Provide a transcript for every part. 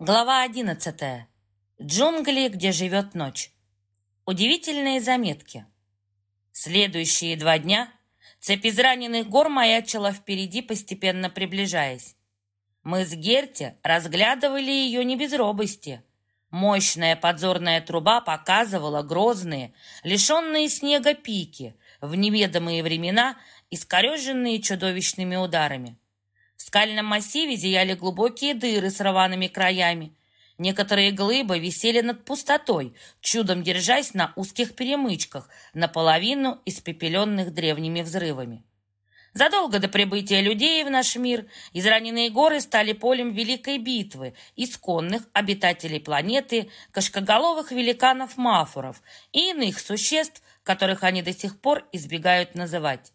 Глава одиннадцатая. Джунгли, где живет ночь. Удивительные заметки. Следующие два дня цепь из раненых гор маячила впереди, постепенно приближаясь. Мы с Герти разглядывали ее не без робости. Мощная подзорная труба показывала грозные, лишенные снега пики, в неведомые времена искореженные чудовищными ударами. Скальном массиве зияли глубокие дыры с рваными краями. Некоторые глыбы висели над пустотой, чудом держась на узких перемычках, наполовину испепеленных древними взрывами. Задолго до прибытия людей в наш мир израненные горы стали полем великой битвы исконных обитателей планеты, кашкоголовых великанов-мафуров и иных существ, которых они до сих пор избегают называть.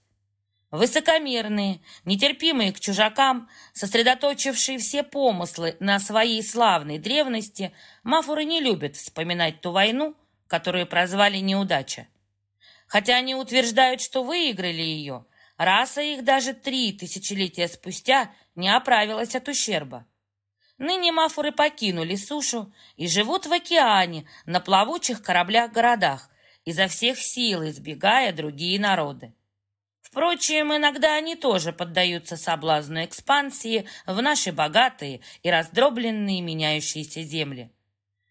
Высокомерные, нетерпимые к чужакам, сосредоточившие все помыслы на своей славной древности, мафуры не любят вспоминать ту войну, которую прозвали неудача. Хотя они утверждают, что выиграли ее, раса их даже три тысячелетия спустя не оправилась от ущерба. Ныне мафуры покинули сушу и живут в океане, на плавучих кораблях-городах, изо всех сил избегая другие народы. Впрочем, иногда они тоже поддаются соблазну экспансии в наши богатые и раздробленные меняющиеся земли.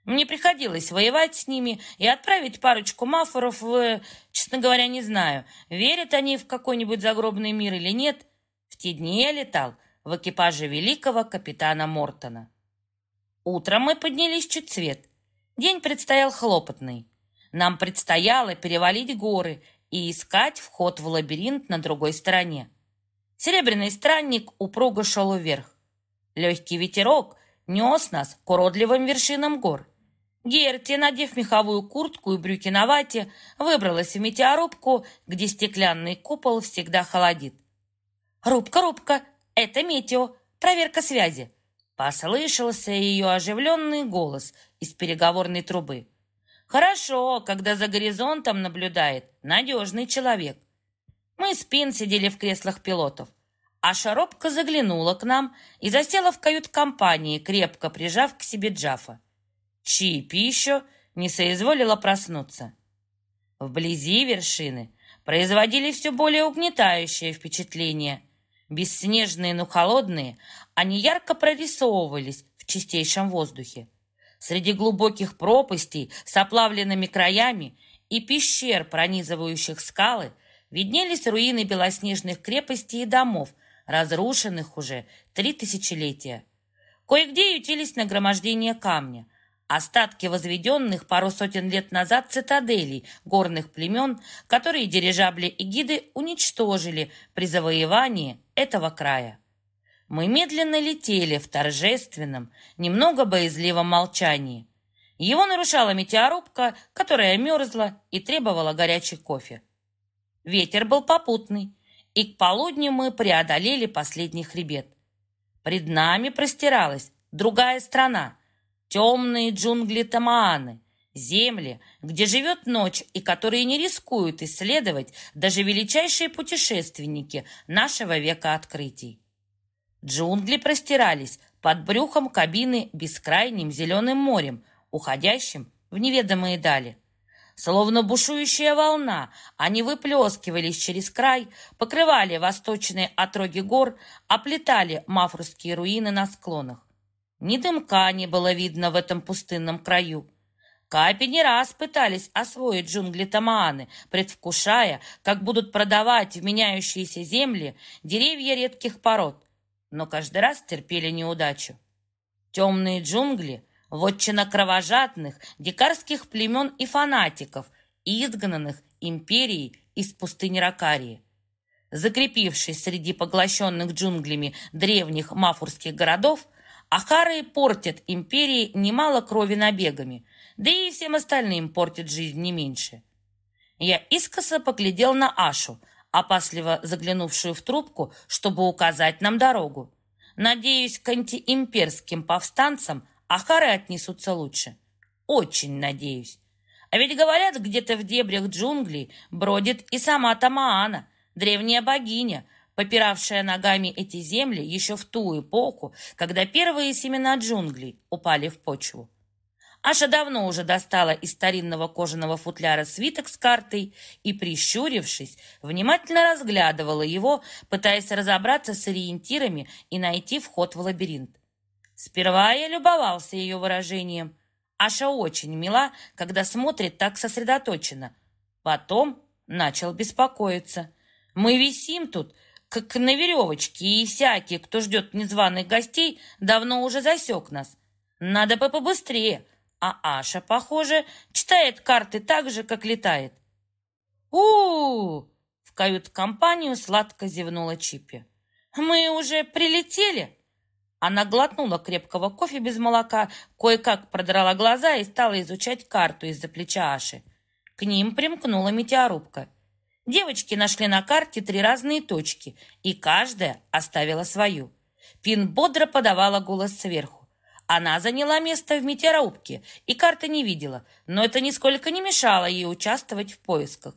Мне приходилось воевать с ними и отправить парочку мафоров в... Честно говоря, не знаю, верят они в какой-нибудь загробный мир или нет. В те дни я летал в экипаже великого капитана Мортона. Утром мы поднялись чуть свет. День предстоял хлопотный. Нам предстояло перевалить горы и искать вход в лабиринт на другой стороне. Серебряный странник упруго шел вверх. Легкий ветерок нес нас к уродливым вершинам гор. Герти, надев меховую куртку и брюки на вате, выбралась в метеорубку, где стеклянный купол всегда холодит. «Рубка, рубка, это метео, проверка связи!» Послышался ее оживленный голос из переговорной трубы. Хорошо, когда за горизонтом наблюдает надежный человек. Мы с Пин сидели в креслах пилотов, а Шаробка заглянула к нам и засела в кают-компании, крепко прижав к себе Джафа. Чипи еще не соизволила проснуться. Вблизи вершины производили все более угнетающее впечатление. Бесснежные, но холодные, они ярко прорисовывались в чистейшем воздухе. Среди глубоких пропастей с оплавленными краями и пещер, пронизывающих скалы, виднелись руины белоснежных крепостей и домов, разрушенных уже три тысячелетия. Кое-где ютились нагромождения камня, остатки возведенных пару сотен лет назад цитаделей горных племен, которые дирижабли и гиды уничтожили при завоевании этого края. Мы медленно летели в торжественном, немного боязливом молчании. Его нарушала метеорубка, которая мерзла и требовала горячий кофе. Ветер был попутный, и к полудню мы преодолели последний хребет. Пред нами простиралась другая страна, темные джунгли Тамааны, земли, где живет ночь и которые не рискуют исследовать даже величайшие путешественники нашего века открытий. Джунгли простирались под брюхом кабины бескрайним зеленым морем, уходящим в неведомые дали. Словно бушующая волна, они выплескивались через край, покрывали восточные отроги гор, оплетали мафрские руины на склонах. Ни дымка не было видно в этом пустынном краю. Капи не раз пытались освоить джунгли Тамааны, предвкушая, как будут продавать в меняющиеся земли деревья редких пород – но каждый раз терпели неудачу. Темные джунгли — вотчина кровожадных, дикарских племен и фанатиков, изгнанных империей из пустыни Ракарии. Закрепившись среди поглощенных джунглями древних мафурских городов, Ахары портят империи немало крови набегами, да и всем остальным портят жизнь не меньше. Я искоса поглядел на Ашу — опасливо заглянувшую в трубку, чтобы указать нам дорогу. Надеюсь, к антиимперским повстанцам Ахары отнесутся лучше. Очень надеюсь. А ведь говорят, где-то в дебрях джунглей бродит и сама Тамаана, древняя богиня, попиравшая ногами эти земли еще в ту эпоху, когда первые семена джунглей упали в почву. Аша давно уже достала из старинного кожаного футляра свиток с картой и, прищурившись, внимательно разглядывала его, пытаясь разобраться с ориентирами и найти вход в лабиринт. Сперва я любовался ее выражением. Аша очень мила, когда смотрит так сосредоточенно. Потом начал беспокоиться. Мы висим тут, как на веревочке, и всякий, кто ждет незваных гостей, давно уже засек нас. Надо бы побыстрее, а Аша, похоже, читает карты так же, как летает. у у, В кают-компанию сладко зевнула Чипи. «Мы уже прилетели?» Она глотнула крепкого кофе без молока, кое-как продрала глаза и стала изучать карту из-за плеча Аши. К ним примкнула метеорубка. Девочки нашли на карте три разные точки, и каждая оставила свою. Пин бодро подавала голос сверху. Она заняла место в метеорубке и карты не видела, но это нисколько не мешало ей участвовать в поисках.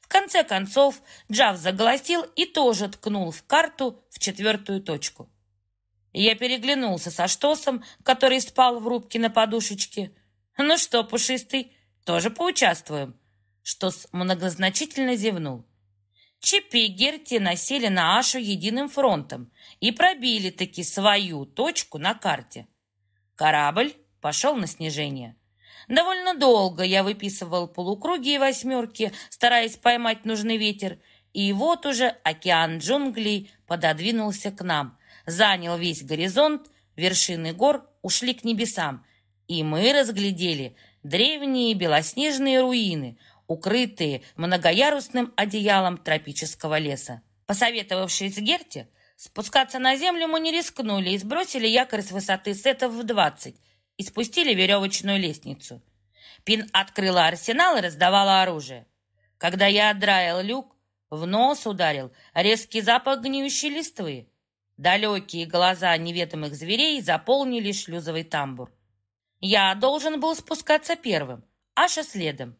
В конце концов, Джав заголосил и тоже ткнул в карту в четвертую точку. Я переглянулся со Штосом, который спал в рубке на подушечке. «Ну что, пушистый, тоже поучаствуем?» Штос многозначительно зевнул. Чипи и Герти носили на Ашу единым фронтом и пробили таки свою точку на карте. Корабль пошел на снижение. Довольно долго я выписывал полукруги и восьмерки, стараясь поймать нужный ветер, и вот уже океан джунглей пододвинулся к нам, занял весь горизонт, вершины гор ушли к небесам, и мы разглядели древние белоснежные руины, укрытые многоярусным одеялом тропического леса. Посоветовавшись с Герти, Спускаться на землю мы не рискнули и сбросили якорь с высоты сетов в двадцать и спустили веревочную лестницу. Пин открыла арсенал и раздавала оружие. Когда я отдраил люк, в нос ударил резкий запах гниющей листвы. Далекие глаза неведомых зверей заполнили шлюзовый тамбур. Я должен был спускаться первым, Аша следом.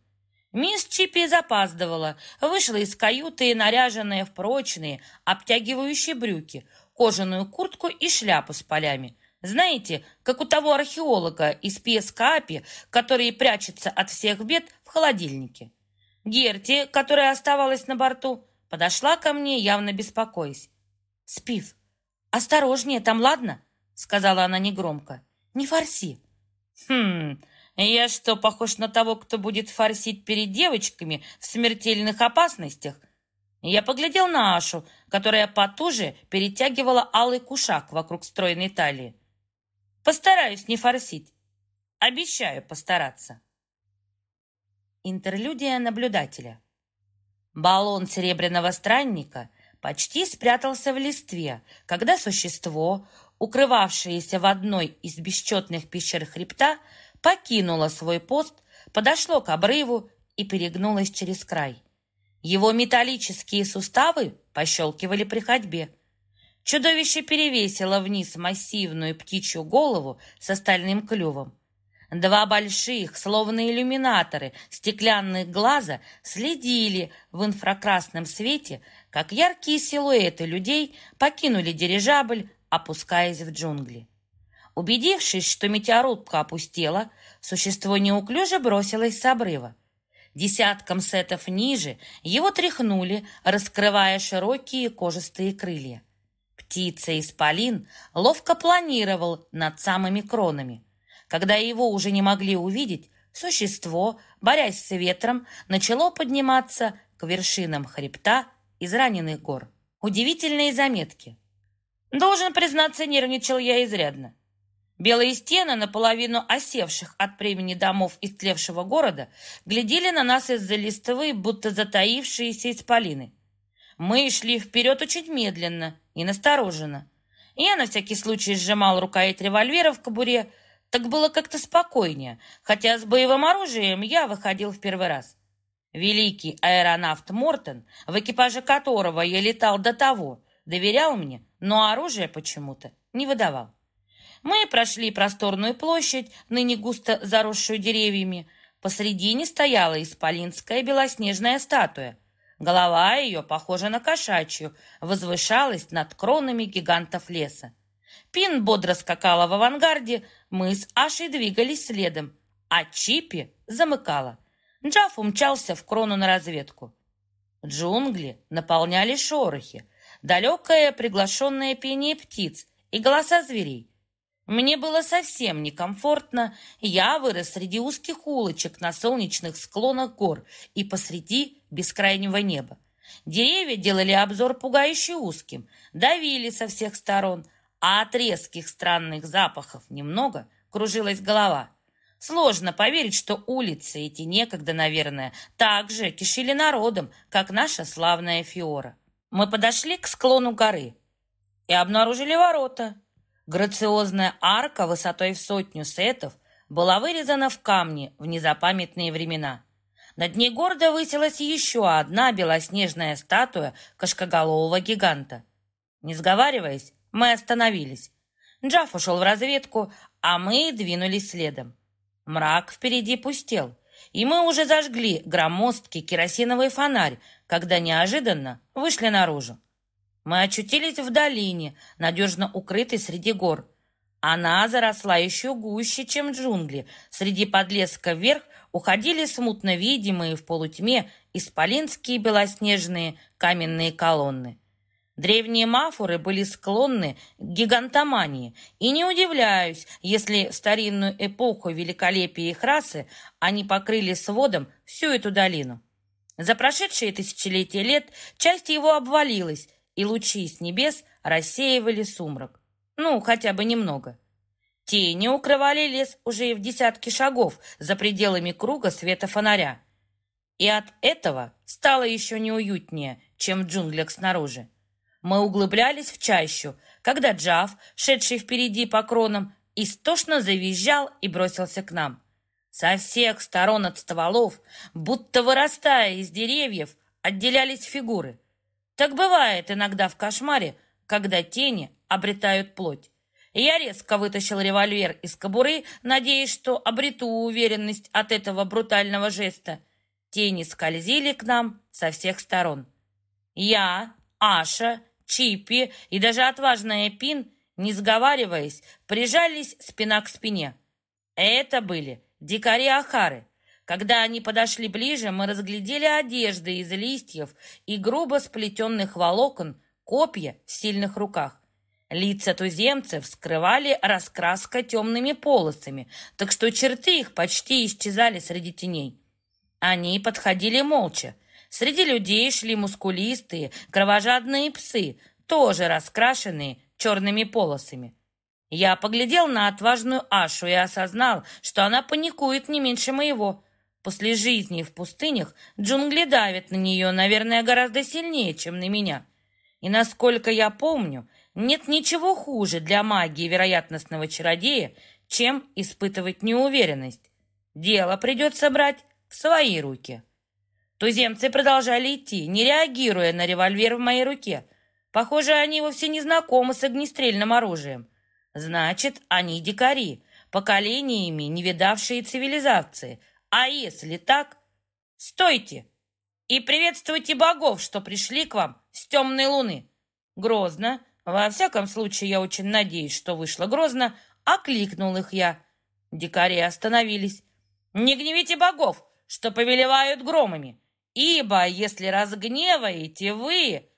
Мисс Чиппи запаздывала, вышла из каюты, наряженная в прочные, обтягивающие брюки, кожаную куртку и шляпу с полями. Знаете, как у того археолога из Пескапи, который прячется от всех бед в холодильнике. Герти, которая оставалась на борту, подошла ко мне, явно беспокоясь. «Спив, осторожнее там, ладно?» — сказала она негромко. «Не форси». «Хм, я что, похож на того, кто будет форсить перед девочками в смертельных опасностях? Я поглядел на Ашу, которая потуже перетягивала алый кушак вокруг стройной талии. Постараюсь не форсить. Обещаю постараться. Интерлюдия наблюдателя. Баллон серебряного странника почти спрятался в листве, когда существо, укрывавшееся в одной из бесчетных пещер хребта, покинуло свой пост, подошло к обрыву и перегнулось через край. Его металлические суставы пощелкивали при ходьбе. Чудовище перевесило вниз массивную птичью голову с остальным клювом. Два больших, словно иллюминаторы, стеклянных глаза следили в инфракрасном свете, как яркие силуэты людей покинули дирижабль, опускаясь в джунгли. Убедившись, что метеорубка опустела, существо неуклюже бросилось с обрыва. Десятком сетов ниже его тряхнули, раскрывая широкие кожистые крылья. Птица-исполин ловко планировал над самыми кронами. Когда его уже не могли увидеть, существо, борясь с ветром, начало подниматься к вершинам хребта из раненых гор. Удивительные заметки. Должен признаться, нервничал я изрядно. Белые стены, наполовину осевших от времени домов истлевшего города, глядели на нас из-за листовые, будто затаившиеся исполины. Мы шли вперед очень медленно и настороженно. Я на всякий случай сжимал рукоять револьвера в кобуре, так было как-то спокойнее, хотя с боевым оружием я выходил в первый раз. Великий аэронавт Мортон, в экипаже которого я летал до того, доверял мне, но оружие почему-то не выдавал. Мы прошли просторную площадь, ныне густо заросшую деревьями. Посредине стояла исполинская белоснежная статуя. Голова ее, похожа на кошачью, возвышалась над кронами гигантов леса. Пин бодро скакала в авангарде, мы с Ашей двигались следом, а Чипи замыкала. Джаф умчался в крону на разведку. Джунгли наполняли шорохи, далекое приглашенное пение птиц и голоса зверей. Мне было совсем некомфортно. Я вырос среди узких улочек на солнечных склонах гор и посреди бескрайнего неба. Деревья делали обзор пугающе узким, давили со всех сторон, а от резких странных запахов немного кружилась голова. Сложно поверить, что улицы эти некогда, наверное, так же кишили народом, как наша славная Фиора. Мы подошли к склону горы и обнаружили ворота. Грациозная арка высотой в сотню сетов была вырезана в камне в незапамятные времена. Над ней гордо высилась еще одна белоснежная статуя кошкоголового гиганта. Не сговариваясь, мы остановились. Джаф ушел в разведку, а мы двинулись следом. Мрак впереди пустел, и мы уже зажгли громоздкий керосиновый фонарь, когда неожиданно вышли наружу. Мы очутились в долине, надежно укрытой среди гор. Она заросла еще гуще, чем джунгли. Среди подлеска вверх уходили смутно видимые в полутьме исполинские белоснежные каменные колонны. Древние мафуры были склонны к гигантомании, и не удивляюсь, если старинную эпоху великолепия их расы они покрыли сводом всю эту долину. За прошедшие тысячелетия лет часть его обвалилась, и лучи с небес рассеивали сумрак. Ну, хотя бы немного. Тени укрывали лес уже и в десятки шагов за пределами круга света фонаря. И от этого стало еще неуютнее, чем в джунглях снаружи. Мы углублялись в чащу, когда Джав, шедший впереди по кронам, истошно завизжал и бросился к нам. Со всех сторон от стволов, будто вырастая из деревьев, отделялись фигуры. Так бывает иногда в кошмаре, когда тени обретают плоть. Я резко вытащил револьвер из кобуры, надеясь, что обрету уверенность от этого брутального жеста. Тени скользили к нам со всех сторон. Я, Аша Чипи и даже отважная Пин, не сговариваясь, прижались спина к спине. Это были дикари Ахары. Когда они подошли ближе, мы разглядели одежды из листьев и грубо сплетенных волокон, копья в сильных руках. Лица туземцев скрывали раскраска темными полосами, так что черты их почти исчезали среди теней. Они подходили молча, Среди людей шли мускулистые, кровожадные псы, тоже раскрашенные черными полосами. Я поглядел на отважную Ашу и осознал, что она паникует не меньше моего. После жизни в пустынях джунгли давят на нее, наверное, гораздо сильнее, чем на меня. И насколько я помню, нет ничего хуже для магии вероятностного чародея, чем испытывать неуверенность. Дело придется брать в свои руки. Туземцы продолжали идти, не реагируя на револьвер в моей руке. Похоже, они вовсе не знакомы с огнестрельным оружием. Значит, они дикари, поколениями не видавшие цивилизации. А если так, стойте и приветствуйте богов, что пришли к вам с темной луны. Грозно, во всяком случае, я очень надеюсь, что вышло грозно, окликнул их я. Дикари остановились. Не гневите богов, что повелевают громами. Ибо если разгневаете вы...»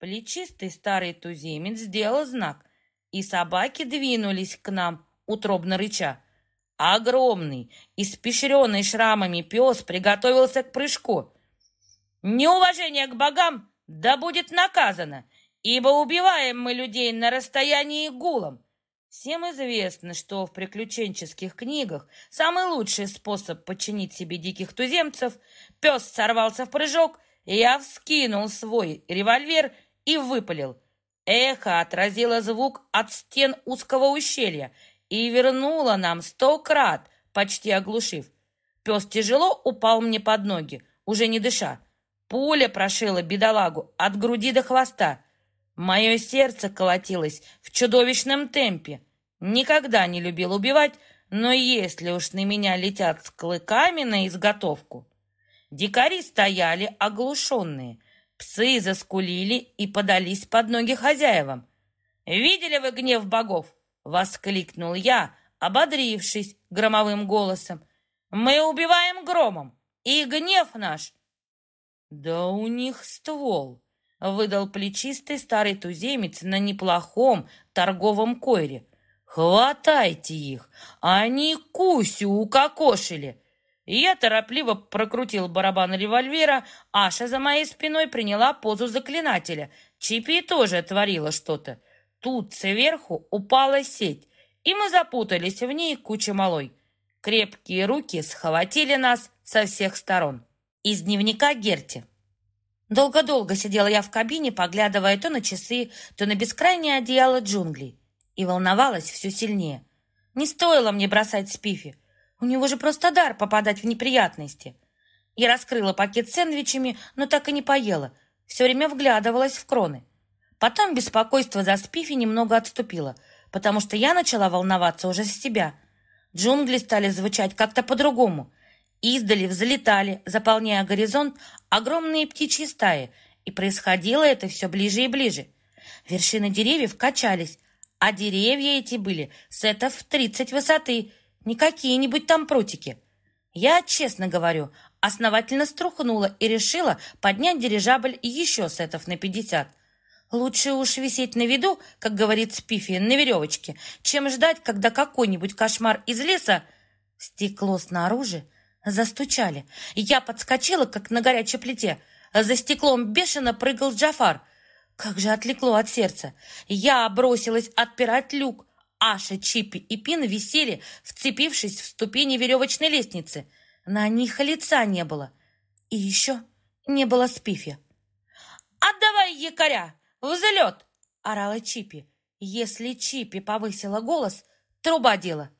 Плечистый старый туземец сделал знак, и собаки двинулись к нам, утробно рыча. Огромный, испещренный шрамами пес приготовился к прыжку. «Неуважение к богам да будет наказано, ибо убиваем мы людей на расстоянии гулом. Всем известно, что в приключенческих книгах самый лучший способ подчинить себе диких туземцев — пес сорвался в прыжок, я вскинул свой револьвер и выпалил. Эхо отразило звук от стен узкого ущелья и вернуло нам сто крат, почти оглушив. Пес тяжело упал мне под ноги, уже не дыша. Пуля прошила бедолагу от груди до хвоста. Мое сердце колотилось в чудовищном темпе. Никогда не любил убивать, но если уж на меня летят с клыками на изготовку... Дикари стояли оглушенные. Псы заскулили и подались под ноги хозяевам. «Видели вы гнев богов?» — воскликнул я, ободрившись громовым голосом. «Мы убиваем громом, и гнев наш!» «Да у них ствол!» — выдал плечистый старый туземец на неплохом торговом койре. «Хватайте их! Они Кусю укокошили!» Я торопливо прокрутил барабан револьвера, Аша за моей спиной приняла позу заклинателя. Чипи тоже творила что-то. Тут сверху упала сеть, и мы запутались в ней куча малой. Крепкие руки схватили нас со всех сторон. Из дневника Герти. Долго-долго сидела я в кабине, поглядывая то на часы, то на бескрайнее одеяло джунглей. И волновалась все сильнее. Не стоило мне бросать Спифи. У него же просто дар попадать в неприятности. Я раскрыла пакет с сэндвичами, но так и не поела. Все время вглядывалась в кроны. Потом беспокойство за Спифи немного отступило, потому что я начала волноваться уже с себя. Джунгли стали звучать как-то по-другому. Издали взлетали, заполняя горизонт, огромные птичьи стаи, и происходило это все ближе и ближе. Вершины деревьев качались, а деревья эти были сетов в тридцать высоты, не какие-нибудь там прутики. Я, честно говорю, основательно струхнула и решила поднять дирижабль еще сетов на пятьдесят – Лучше уж висеть на виду, как говорит Спифи, на веревочке, чем ждать, когда какой-нибудь кошмар из леса... Стекло снаружи застучали. Я подскочила, как на горячей плите. За стеклом бешено прыгал Джафар. Как же отвлекло от сердца. Я бросилась отпирать люк. Аша, Чипи и Пин висели, вцепившись в ступени веревочной лестницы. На них лица не было. И еще не было Спифи. «Отдавай якоря!» «Взлет!» — орала Чипи. Если Чипи повысила голос, труба дела.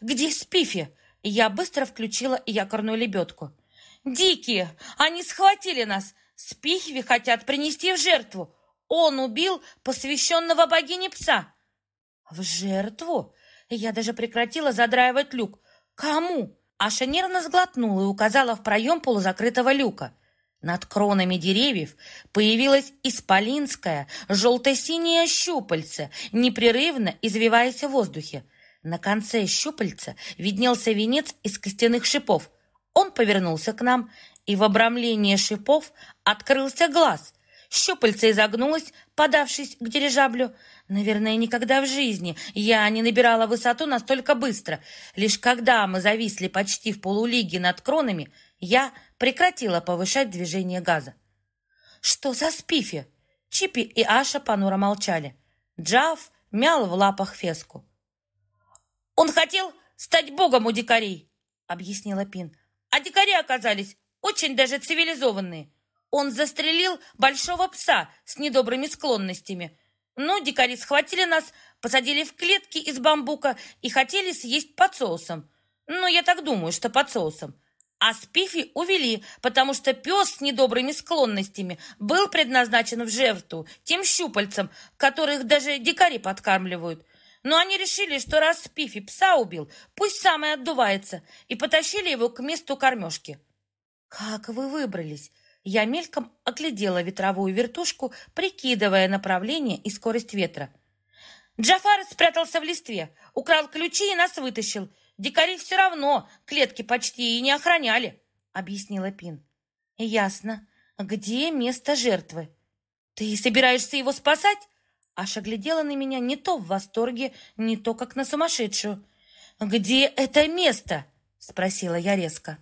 «Где Спифи?» Я быстро включила якорную лебедку. «Дикие! Они схватили нас! Спифи хотят принести в жертву! Он убил посвященного богине пса!» «В жертву?» Я даже прекратила задраивать люк. «Кому?» Аша нервно сглотнула и указала в проем полузакрытого люка. Над кронами деревьев появилось исполинское желто-синее щупальце, непрерывно извиваясь в воздухе. На конце щупальца виднелся венец из костяных шипов. Он повернулся к нам, и в обрамлении шипов открылся глаз. Щупальце изогнулось, подавшись к дирижаблю. Наверное, никогда в жизни я не набирала высоту настолько быстро. Лишь когда мы зависли почти в полулиге над кронами, я прекратила повышать движение газа. «Что за спифи?» Чипи и Аша понуро молчали. Джав мял в лапах феску. «Он хотел стать богом у дикарей», — объяснила Пин. «А дикари оказались очень даже цивилизованные. Он застрелил большого пса с недобрыми склонностями. Ну, дикари схватили нас, посадили в клетки из бамбука и хотели съесть под соусом. Ну, я так думаю, что под соусом. А Спифи увели, потому что пес с недобрыми склонностями был предназначен в жертву тем щупальцам, которых даже дикари подкармливают. Но они решили, что раз Спифи пса убил, пусть сам и отдувается, и потащили его к месту кормежки. «Как вы выбрались?» Я мельком оглядела ветровую вертушку, прикидывая направление и скорость ветра. Джафар спрятался в листве, украл ключи и нас вытащил. Дикари все равно клетки почти и не охраняли, объяснила Пин. Ясно. Где место жертвы? Ты собираешься его спасать? Аша глядела на меня не то в восторге, не то как на сумасшедшую. «Где это место?» — спросила я резко.